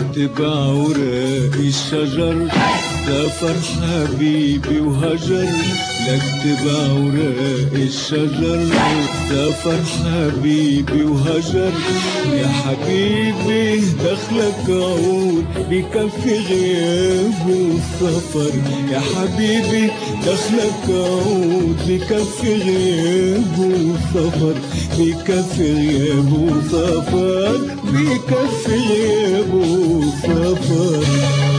لك بعوراق الشجر سافر حبيبي وهجر لك بعوراق الشجر. سافر حبيبي وهجر يا حبيبي دخلك عود بكفي غيابه وسفر يا حبيبي دخلك عود بكفي غيابه وسفر بكفي غيابه وسفر بكفي غيابه وسفر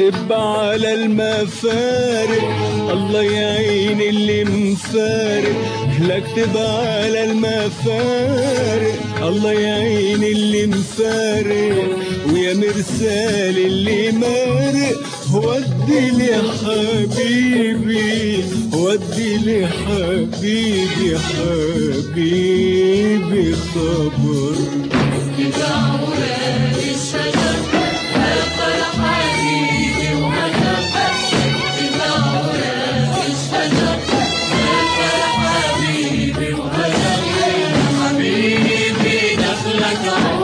نكتب على المفارق. الله يعين اللي مفارق. نكتب على المفارق. الله يعين اللي مفارق. ويا مرسال اللي مارق. ودي لي حبيبي. ودي لي حبيبي. حبيبي خبر my know.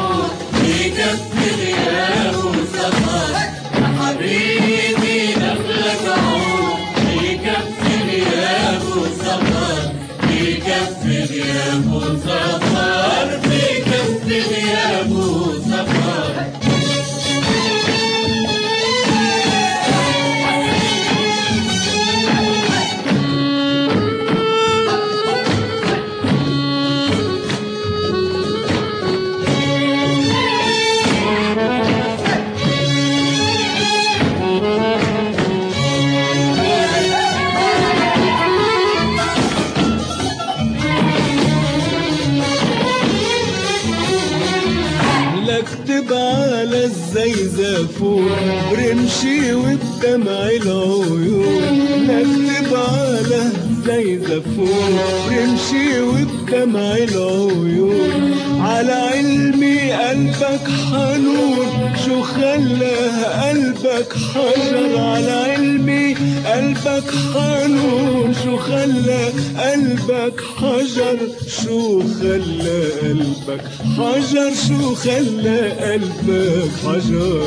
اكتب على الزيزفون برمشي وبدمع العيون. اكتب على الزيزفون برمشي وبدمع العيون. على علمي قلبك حنون شو خلاه قلبك حجر؟ على علمي قلبك حنون شو خلى قلبك حجر؟ شو خلى قلبك حجر؟ شو خلى قلبك حجر؟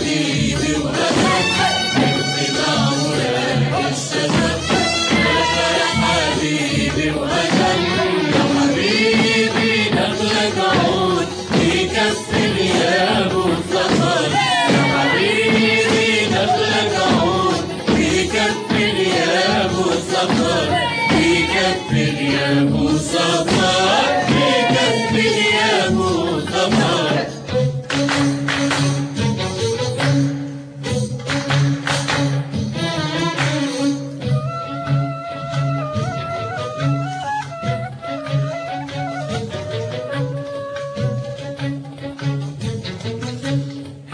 ليلي يا يا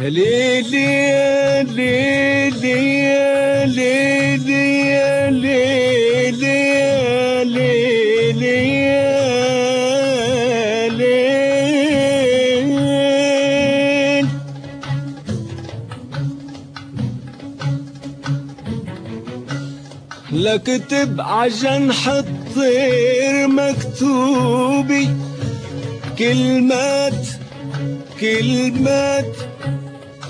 ليلي ليلي ليلي يا ليل لكتب عجنح الطير مكتوبي. كلمات كلمات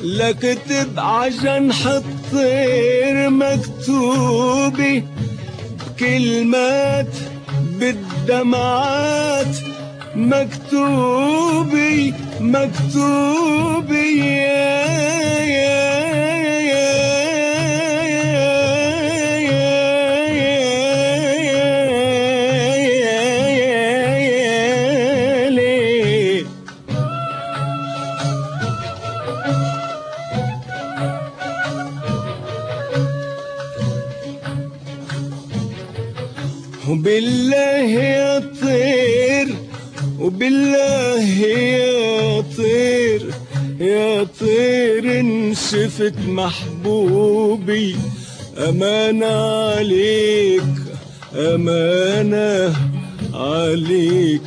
لكتب عجنح الطير مكتوبي. كلمات بالدمعات مكتوبي مكتوبي يا يا وبالله يا طير يا طير إن شفت محبوبي. أمانة عليك أمانة عليك.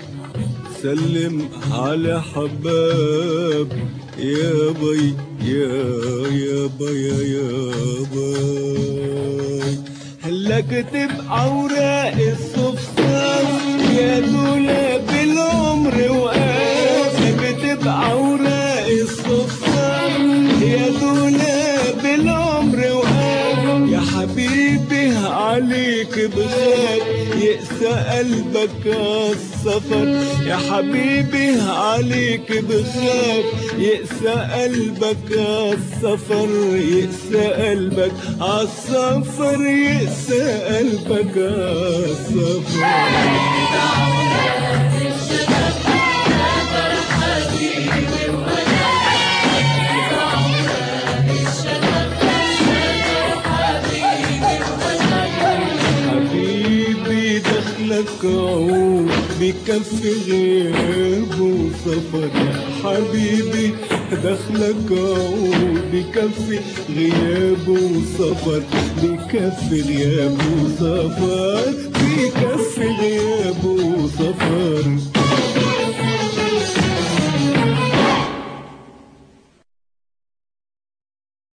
سلم على حباب يا بي يا يا بي يا بي. هلك تبقى اوراق عليك بخاف يقسى قلبك عالسفر يا حبيبي عليك بخاف يقسى قلبك عالسفر يقسى قلبك عالسفر يقسى قلبك عالسفر عود بكف غياب وسفر يا حبيبي دخلك عود بكف غياب وسفر بكف غياب وسفر بكف غياب وسفر